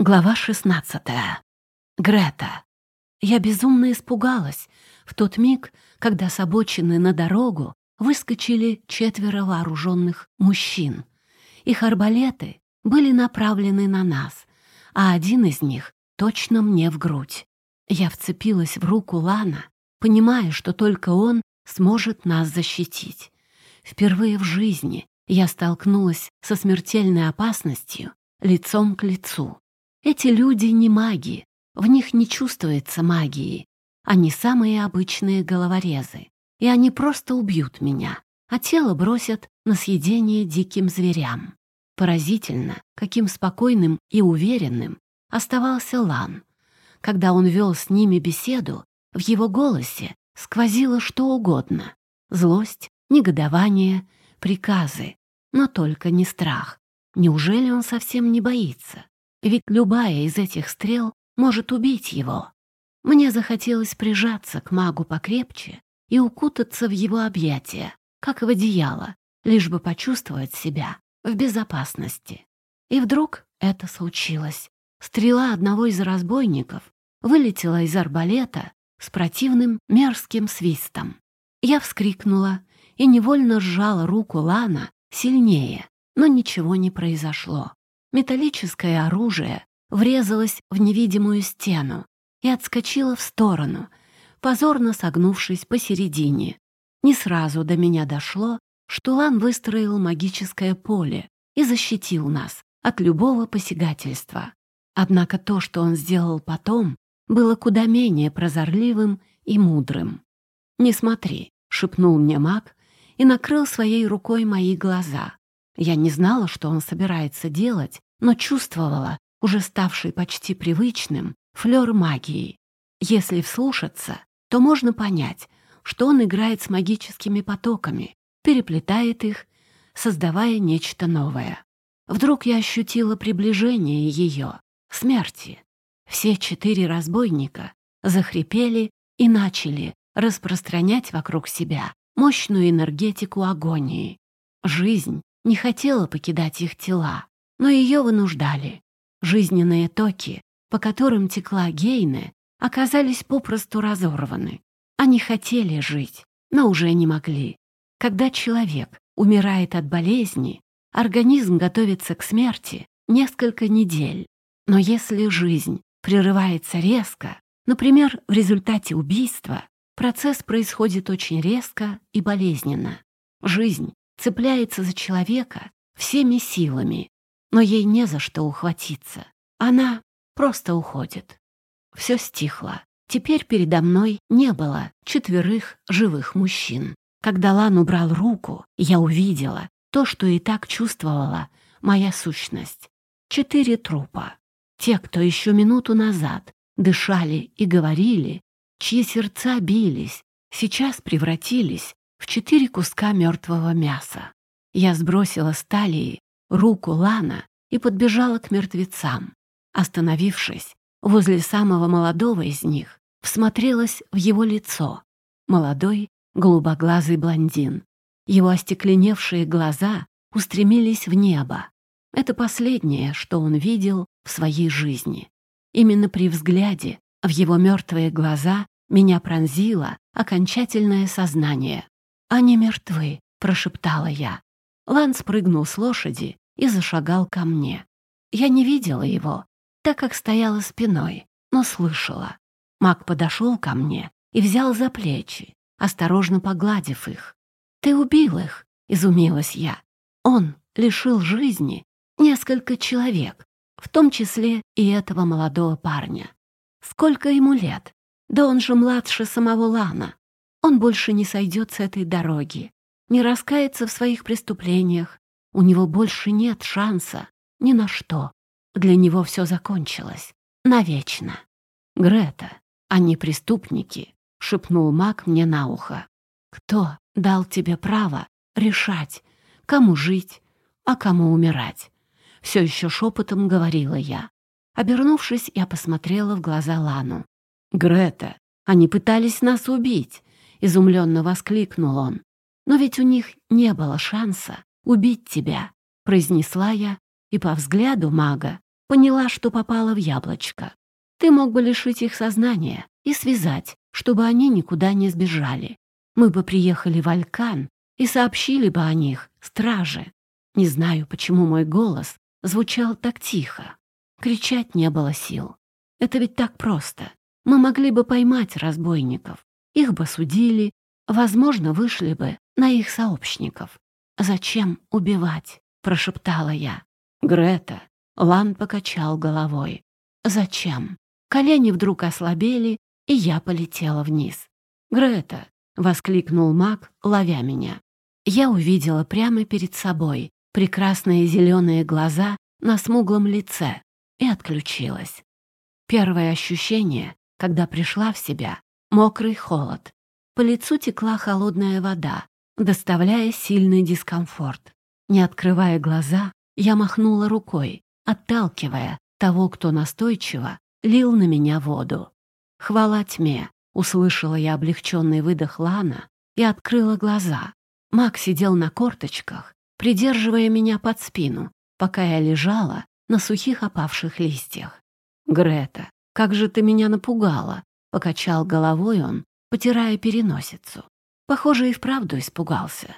Глава 16. Грета. Я безумно испугалась в тот миг, когда с обочины на дорогу выскочили четверо вооруженных мужчин. Их арбалеты были направлены на нас, а один из них точно мне в грудь. Я вцепилась в руку Лана, понимая, что только он сможет нас защитить. Впервые в жизни я столкнулась со смертельной опасностью лицом к лицу. Эти люди не маги, в них не чувствуется магии. Они самые обычные головорезы, и они просто убьют меня, а тело бросят на съедение диким зверям. Поразительно, каким спокойным и уверенным оставался Лан. Когда он вел с ними беседу, в его голосе сквозило что угодно — злость, негодование, приказы, но только не страх. Неужели он совсем не боится? Ведь любая из этих стрел может убить его. Мне захотелось прижаться к магу покрепче и укутаться в его объятия, как в одеяло, лишь бы почувствовать себя в безопасности. И вдруг это случилось. Стрела одного из разбойников вылетела из арбалета с противным мерзким свистом. Я вскрикнула и невольно сжала руку Лана сильнее, но ничего не произошло. Металлическое оружие врезалось в невидимую стену и отскочило в сторону, позорно согнувшись посередине. Не сразу до меня дошло, что Лан выстроил магическое поле и защитил нас от любого посягательства. Однако то, что он сделал потом, было куда менее прозорливым и мудрым. «Не смотри», — шепнул мне маг и накрыл своей рукой мои глаза. Я не знала, что он собирается делать, но чувствовала, уже ставший почти привычным, флёр магии. Если вслушаться, то можно понять, что он играет с магическими потоками, переплетает их, создавая нечто новое. Вдруг я ощутила приближение ее, смерти. Все четыре разбойника захрипели и начали распространять вокруг себя мощную энергетику агонии. Жизнь не хотела покидать их тела, но ее вынуждали. Жизненные токи, по которым текла Гейне, оказались попросту разорваны. Они хотели жить, но уже не могли. Когда человек умирает от болезни, организм готовится к смерти несколько недель. Но если жизнь прерывается резко, например, в результате убийства, процесс происходит очень резко и болезненно. Жизнь цепляется за человека всеми силами, но ей не за что ухватиться. Она просто уходит. Все стихло. Теперь передо мной не было четверых живых мужчин. Когда Лан убрал руку, я увидела то, что и так чувствовала моя сущность. Четыре трупа. Те, кто еще минуту назад дышали и говорили, чьи сердца бились, сейчас превратились в четыре куска мертвого мяса. Я сбросила с талии руку Лана и подбежала к мертвецам. Остановившись возле самого молодого из них, всмотрелась в его лицо. Молодой, голубоглазый блондин. Его остекленевшие глаза устремились в небо. Это последнее, что он видел в своей жизни. Именно при взгляде в его мертвые глаза меня пронзило окончательное сознание. «Они мертвы», — прошептала я. Лан спрыгнул с лошади и зашагал ко мне. Я не видела его, так как стояла спиной, но слышала. Маг подошел ко мне и взял за плечи, осторожно погладив их. «Ты убил их», — изумилась я. «Он лишил жизни несколько человек, в том числе и этого молодого парня. Сколько ему лет? Да он же младше самого Лана. Он больше не сойдет с этой дороги, не раскается в своих преступлениях. У него больше нет шанса ни на что. Для него все закончилось. Навечно. «Грета, они преступники», — шепнул маг мне на ухо. «Кто дал тебе право решать, кому жить, а кому умирать?» Все еще шепотом говорила я. Обернувшись, я посмотрела в глаза Лану. «Грета, они пытались нас убить. — изумленно воскликнул он. «Но ведь у них не было шанса убить тебя», — произнесла я, и по взгляду мага Поняла, что попала в яблочко. Ты мог бы лишить их сознания и связать, чтобы они никуда не сбежали. Мы бы приехали в Алькан и сообщили бы о них страже. Не знаю, почему мой голос звучал так тихо. Кричать не было сил. Это ведь так просто. Мы могли бы поймать разбойников. Их бы судили, возможно, вышли бы на их сообщников. «Зачем убивать?» — прошептала я. «Грета!» — Лан покачал головой. «Зачем?» Колени вдруг ослабели, и я полетела вниз. «Грета!» — воскликнул маг, ловя меня. Я увидела прямо перед собой прекрасные зеленые глаза на смуглом лице и отключилась. Первое ощущение, когда пришла в себя, мокрый холод. По лицу текла холодная вода, доставляя сильный дискомфорт. Не открывая глаза, я махнула рукой, отталкивая того, кто настойчиво лил на меня воду. «Хвала тьме!» — услышала я облегченный выдох Лана и открыла глаза. Мак сидел на корточках, придерживая меня под спину, пока я лежала на сухих опавших листьях. «Грета, как же ты меня напугала!» — покачал головой он, потирая переносицу. Похоже, и вправду испугался.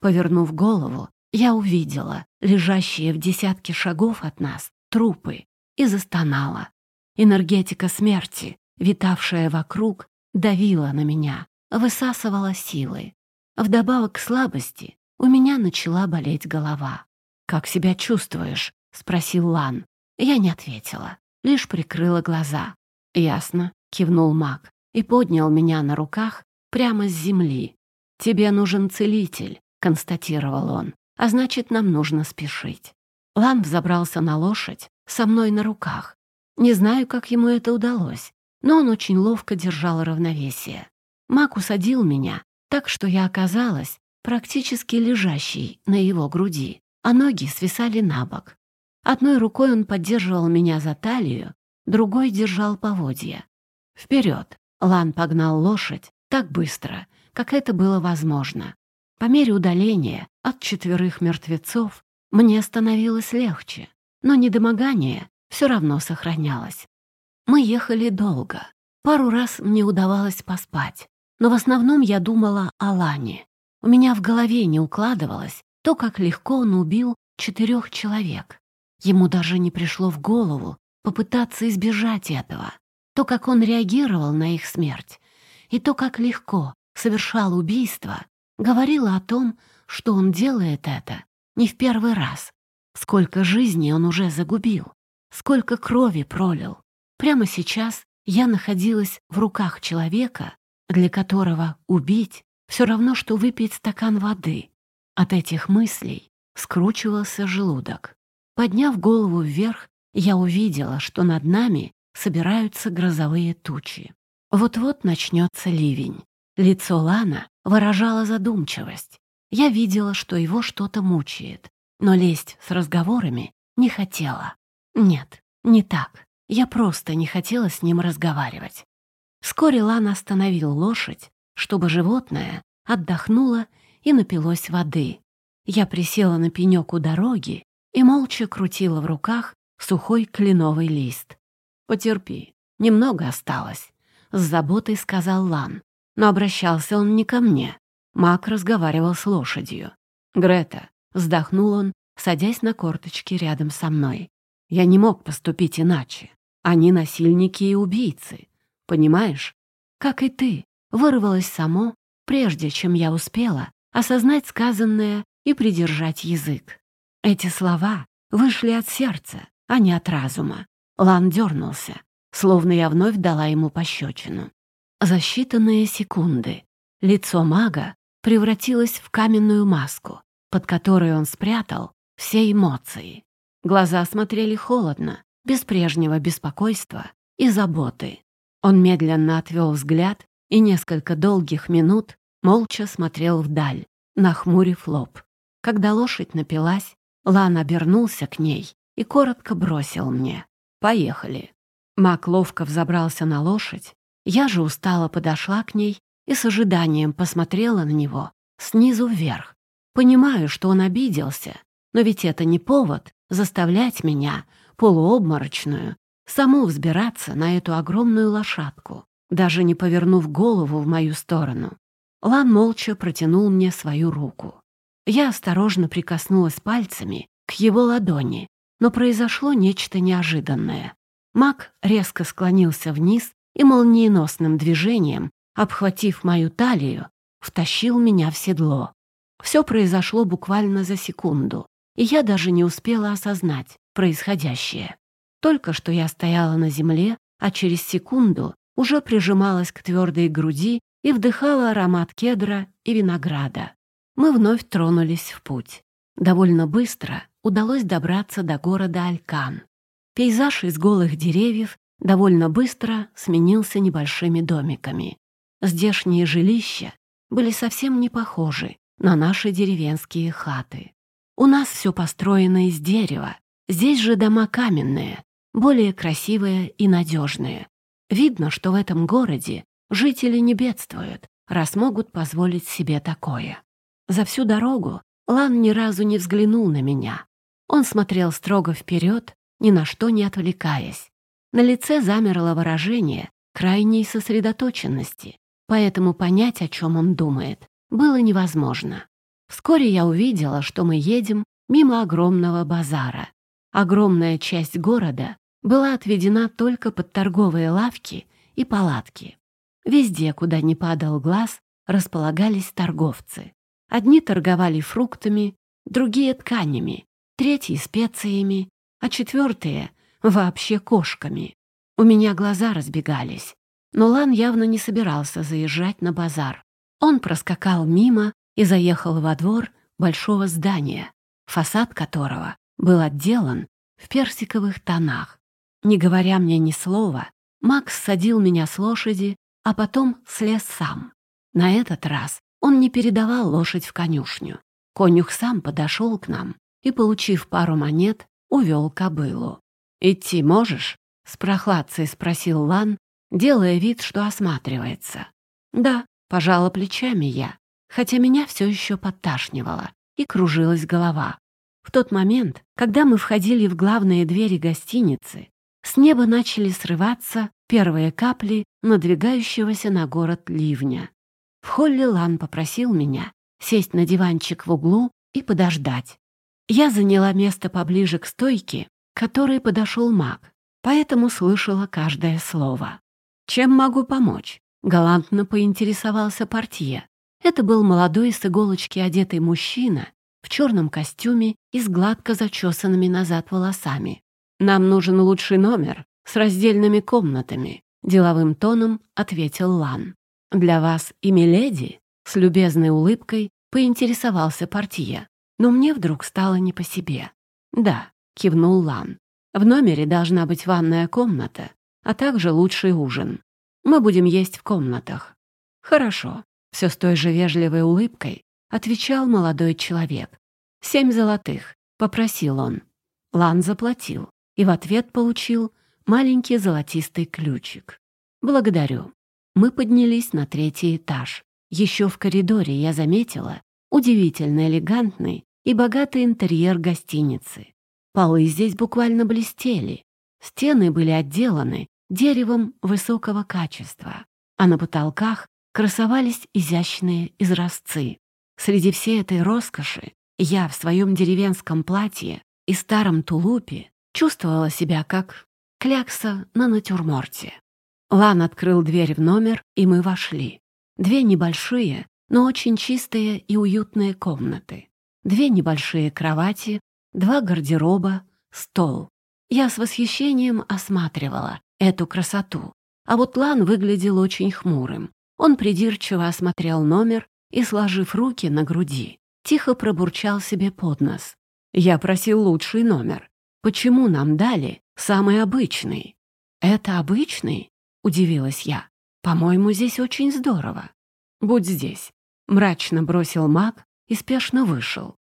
Повернув голову, я увидела лежащие в десятке шагов от нас трупы и застонала. Энергетика смерти, витавшая вокруг, давила на меня, высасывала силы. Вдобавок к слабости у меня начала болеть голова. «Как себя чувствуешь?» — спросил Лан. Я не ответила, лишь прикрыла глаза. «Ясно», — кивнул маг и поднял меня на руках прямо с земли. «Тебе нужен целитель», — констатировал он, «а значит, нам нужно спешить». Лан взобрался на лошадь со мной на руках. Не знаю, как ему это удалось, но он очень ловко держал равновесие. Мак усадил меня так, что я оказалась практически лежащей на его груди, а ноги свисали на бок. Одной рукой он поддерживал меня за талию, другой держал поводья. Вперед! Лан погнал лошадь так быстро, как это было возможно. По мере удаления от четверых мертвецов мне становилось легче, но недомогание все равно сохранялось. Мы ехали долго. Пару раз мне удавалось поспать, но в основном я думала о Лане. У меня в голове не укладывалось то, как легко он убил четырех человек. Ему даже не пришло в голову попытаться избежать этого. То, как он реагировал на их смерть, и то, как легко совершал убийство, говорило о том, что он делает это не в первый раз. Сколько жизней он уже загубил, сколько крови пролил. Прямо сейчас я находилась в руках человека, для которого убить все равно, что выпить стакан воды. От этих мыслей скручивался желудок. Подняв голову вверх, я увидела, что над нами собираются грозовые тучи. Вот-вот начнется ливень. Лицо Лана выражало задумчивость. Я видела, что его что-то мучает, но лезть с разговорами не хотела. Нет, не так. Я просто не хотела с ним разговаривать. Вскоре Лан остановил лошадь, чтобы животное отдохнуло и напилось воды. Я присела на пенек у дороги и молча крутила в руках сухой кленовый лист. «Потерпи, немного осталось», — с заботой сказал Лан. Но обращался он не ко мне. Мак разговаривал с лошадью. «Грета», — вздохнул он, садясь на корточки рядом со мной. «Я не мог поступить иначе. Они насильники и убийцы. Понимаешь? Как и ты, вырвалось само, прежде чем я успела осознать сказанное и придержать язык. Эти слова вышли от сердца, а не от разума. Лан дернулся, словно я вновь дала ему пощечину. За считанные секунды лицо мага превратилось в каменную маску, под которой он спрятал все эмоции. Глаза смотрели холодно, без прежнего беспокойства и заботы. Он медленно отвел взгляд и несколько долгих минут молча смотрел вдаль, нахмурив лоб. Когда лошадь напилась, Лан обернулся к ней и коротко бросил мне. «Поехали». Мак ловко взобрался на лошадь я же устало подошла к ней и с ожиданием посмотрела на него снизу вверх. Понимаю, что он обиделся, но ведь это не повод заставлять меня, полуобморочную, саму взбираться на эту огромную лошадку, даже не повернув голову в мою сторону. Лан молча протянул мне свою руку. Я осторожно прикоснулась пальцами к его ладони, но произошло нечто неожиданное. Маг резко склонился вниз и молниеносным движением, обхватив мою талию, втащил меня в седло. Все произошло буквально за секунду, и я даже не успела осознать происходящее. Только что я стояла на земле, а через секунду уже прижималась к твердой груди и вдыхала аромат кедра и винограда. Мы вновь тронулись в путь. Довольно быстро удалось добраться до города Алькан. Пейзаж из голых деревьев довольно быстро сменился небольшими домиками. Здешние жилища были совсем не похожи на наши деревенские хаты. У нас все построено из дерева, здесь же дома каменные, более красивые и надежные. Видно, что в этом городе жители не бедствуют, раз могут позволить себе такое. За всю дорогу Лан ни разу не взглянул на меня. Он смотрел строго вперед, ни на что не отвлекаясь. На лице замерло выражение крайней сосредоточенности, поэтому понять, о чем он думает, было невозможно. Вскоре я увидела, что мы едем мимо огромного базара. Огромная часть города была отведена только под торговые лавки и палатки. Везде, куда не падал глаз, располагались торговцы. Одни торговали фруктами, другие — тканями, третьи — специями, а четвертые — вообще кошками. У меня глаза разбегались, но Лан явно не собирался заезжать на базар. Он проскакал мимо и заехал во двор большого здания, фасад которого был отделан в персиковых тонах. Не говоря мне ни слова, Макс садил меня с лошади, а потом слез сам. На этот раз он не передавал лошадь в конюшню. Конюх сам подошел к нам и, получив пару монет, увел кобылу. «Идти можешь?» — с прохладцей спросил Лан, делая вид, что осматривается. «Да», — пожала плечами я, хотя меня все еще подташнивало и кружилась голова. В тот момент, когда мы входили в главные двери гостиницы, с неба начали срываться первые капли надвигающегося на город ливня. В холле Лан попросил меня сесть на диванчик в углу и подождать. Я заняла место поближе к стойке, к которой подошел маг, поэтому слышала каждое слово. «Чем могу помочь?» — галантно поинтересовался портье. Это был молодой с иголочки одетый мужчина в черном костюме и с гладко зачесанными назад волосами. «Нам нужен лучший номер с раздельными комнатами», — деловым тоном ответил Лан. «Для вас и миледи?» — с любезной улыбкой поинтересовался портье. Но мне вдруг стало не по себе. «Да», — кивнул Лан. «В номере должна быть ванная комната, а также лучший ужин. Мы будем есть в комнатах». «Хорошо», — все с той же вежливой улыбкой отвечал молодой человек. «Семь золотых», — попросил он. Лан заплатил и в ответ получил маленький золотистый ключик. «Благодарю». Мы поднялись на третий этаж. Еще в коридоре я заметила удивительно элегантный и богатый интерьер гостиницы. Полы здесь буквально блестели. Стены были отделаны деревом высокого качества, а на потолках красовались изящные изразцы. Среди всей этой роскоши я в своем деревенском платье и старом тулупе чувствовала себя как клякса на натюрморте. Лан открыл дверь в номер, и мы вошли. Две небольшие, но очень чистые и уютные комнаты. Две небольшие кровати, два гардероба, стол. Я с восхищением осматривала эту красоту. А вот Лан выглядел очень хмурым. Он придирчиво осмотрел номер и, сложив руки на груди, тихо пробурчал себе под нос. «Я просил лучший номер. Почему нам дали самый обычный?» «Это обычный?» — удивилась я. «По-моему, здесь очень здорово. Будь здесь». Мрачно бросил маг и спешно вышел.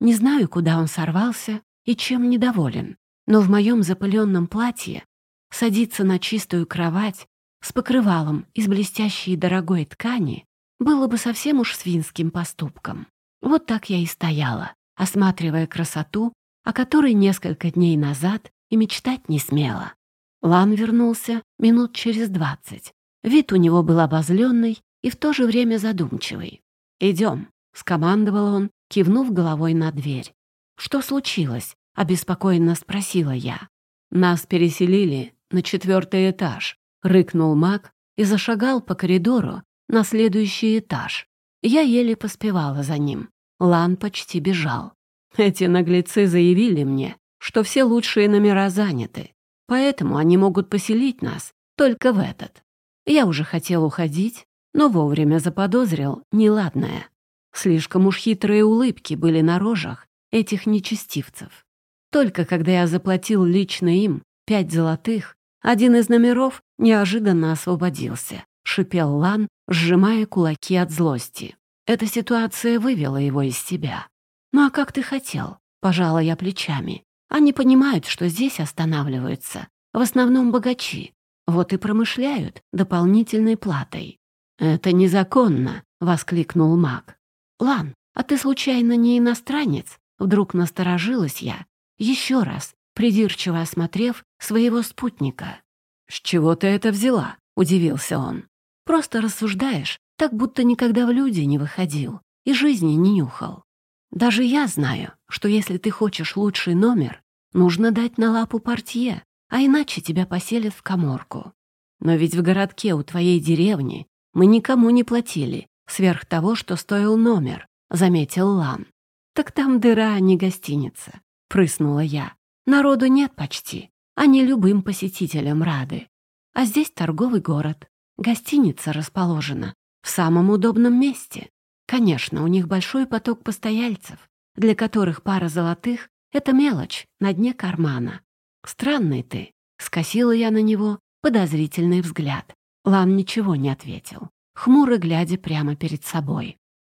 Не знаю, куда он сорвался и чем недоволен, но в моем запыленном платье садиться на чистую кровать с покрывалом из блестящей дорогой ткани было бы совсем уж свинским поступком. Вот так я и стояла, осматривая красоту о которой несколько дней назад и мечтать не смела. Лан вернулся минут через двадцать. Вид у него был обозленный и в то же время задумчивый. «Идем», — скомандовал он, кивнув головой на дверь. «Что случилось?» — обеспокоенно спросила я. «Нас переселили на четвертый этаж», — рыкнул маг и зашагал по коридору на следующий этаж. Я еле поспевала за ним. Лан почти бежал. Эти наглецы заявили мне, что все лучшие номера заняты, поэтому они могут поселить нас только в этот. Я уже хотел уходить, но вовремя заподозрил неладное. Слишком уж хитрые улыбки были на рожах этих нечестивцев. Только когда я заплатил лично им пять золотых, один из номеров неожиданно освободился, шипел Лан, сжимая кулаки от злости. Эта ситуация вывела его из себя. «Ну а как ты хотел?» — пожала я плечами. «Они понимают, что здесь останавливаются. В основном богачи. Вот и промышляют дополнительной платой». «Это незаконно!» — воскликнул маг. «Лан, а ты случайно не иностранец?» Вдруг насторожилась я, еще раз, придирчиво осмотрев своего спутника. «С чего ты это взяла?» — удивился он. «Просто рассуждаешь, так будто никогда в люди не выходил и жизни не нюхал. Даже я знаю, что если ты хочешь лучший номер, нужно дать на лапу портье, а иначе тебя поселят в коморку. Но ведь в городке у твоей деревни мы никому не платили, сверх того, что стоил номер», — заметил Лан. «Так там дыра, а не гостиница», — прыснула я. «Народу нет почти, они любым посетителям рады. А здесь торговый город, гостиница расположена в самом удобном месте. Конечно, у них большой поток постояльцев, для которых пара золотых — это мелочь на дне кармана. «Странный ты», — скосила я на него подозрительный взгляд. Лан ничего не ответил, хмуро глядя прямо перед собой.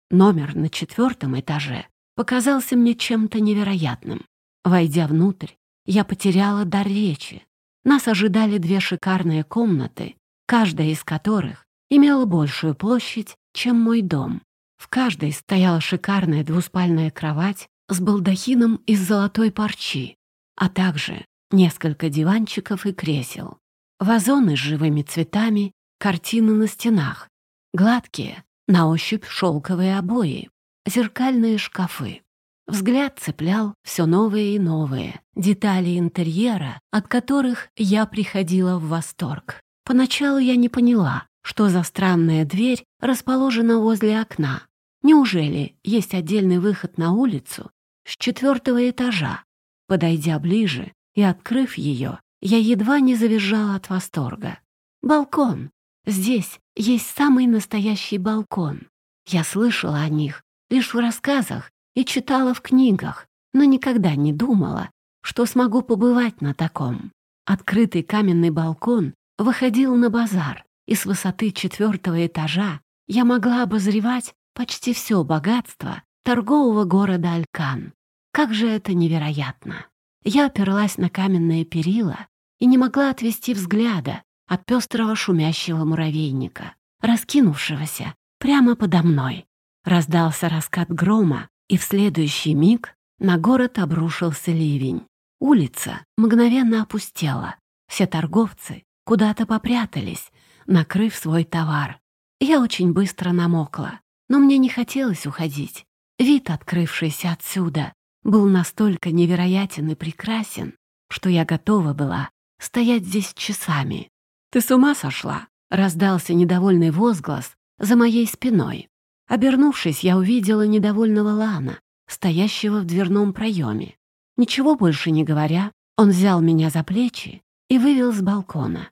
Номер на четвертом этаже показался мне чем-то невероятным. Войдя внутрь, я потеряла дар речи. Нас ожидали две шикарные комнаты, каждая из которых имела большую площадь, чем мой дом. В каждой стояла шикарная двуспальная кровать с балдахином из золотой парчи, а также несколько диванчиков и кресел, вазоны с живыми цветами, картины на стенах, гладкие, на ощупь шелковые обои, зеркальные шкафы. Взгляд цеплял все новые и новые детали интерьера, от которых я приходила в восторг. Поначалу я не поняла, что за странная дверь расположена возле окна. Неужели есть отдельный выход на улицу с четвертого этажа? Подойдя ближе и открыв ее, я едва не завизжала от восторга. Балкон. Здесь есть самый настоящий балкон. Я слышала о них лишь в рассказах и читала в книгах, но никогда не думала, что смогу побывать на таком. Открытый каменный балкон выходил на базар, и с высоты четвертого этажа я могла обозревать почти все богатство торгового города Алькан. Как же это невероятно! Я оперлась на каменные перила и не могла отвести взгляда от пестрого шумящего муравейника, раскинувшегося прямо подо мной. Раздался раскат грома, и в следующий миг на город обрушился ливень. Улица мгновенно опустела. Все торговцы куда-то попрятались, накрыв свой товар. Я очень быстро намокла, но мне не хотелось уходить. Вид, открывшийся отсюда, был настолько невероятен и прекрасен, что я готова была стоять здесь часами. «Ты с ума сошла?» — раздался недовольный возглас за моей спиной. Обернувшись, я увидела недовольного Лана, стоящего в дверном проеме. Ничего больше не говоря, он взял меня за плечи и вывел с балкона.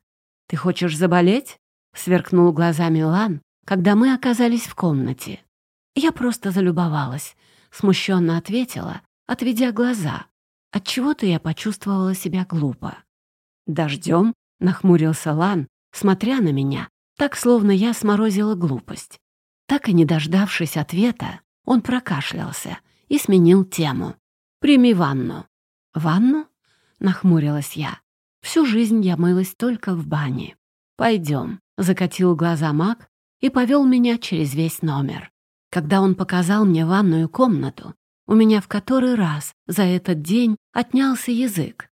«Ты хочешь заболеть?» — сверкнул глазами Лан, когда мы оказались в комнате. Я просто залюбовалась, смущенно ответила, отведя глаза. Отчего-то я почувствовала себя глупо. «Дождем?» — нахмурился Лан, смотря на меня, так, словно я сморозила глупость. Так и не дождавшись ответа, он прокашлялся и сменил тему. «Прими ванну». «Ванну?» — нахмурилась я. «Всю жизнь я мылась только в бане». «Пойдем», — закатил глаза маг и повел меня через весь номер. Когда он показал мне ванную комнату, У меня в который раз за этот день отнялся язык.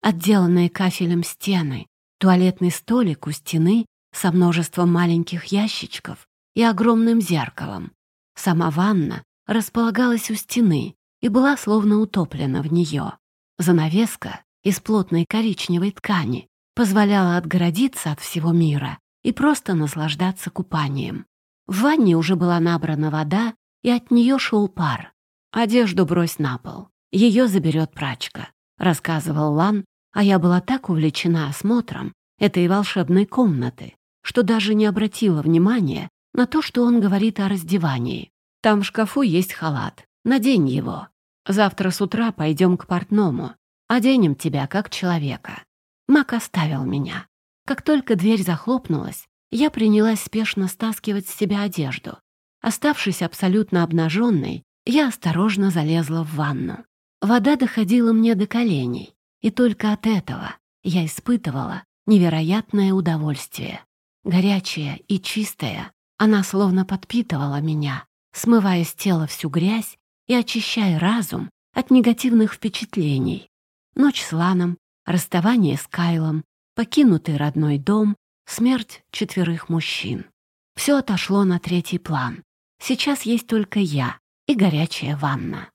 Отделанные кафелем стены, туалетный столик у стены со множеством маленьких ящичков и огромным зеркалом. Сама ванна располагалась у стены и была словно утоплена в нее. Занавеска из плотной коричневой ткани позволяла отгородиться от всего мира и просто наслаждаться купанием. В ванне уже была набрана вода, и от нее шел пар. «Одежду брось на пол, ее заберет прачка», — рассказывал Лан, а я была так увлечена осмотром этой волшебной комнаты, что даже не обратила внимания на то, что он говорит о раздевании. «Там в шкафу есть халат, надень его. Завтра с утра пойдем к портному, оденем тебя как человека». Мак оставил меня. Как только дверь захлопнулась, я принялась спешно стаскивать с себя одежду. Оставшись абсолютно обнаженной, я осторожно залезла в ванну. Вода доходила мне до коленей, и только от этого я испытывала невероятное удовольствие. Горячая и чистая, она словно подпитывала меня, смывая с тела всю грязь и очищая разум от негативных впечатлений. Ночь с Ланом, расставание с Кайлом, покинутый родной дом, смерть четверых мужчин. Все отошло на третий план. Сейчас есть только я и горячая ванна.